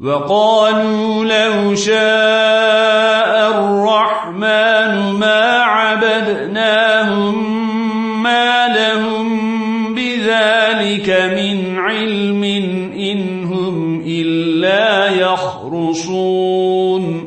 وقالوا لو شاء الرحمن ما عبدناهم ما لهم بذلك من علم إن هم إلا يخرصون.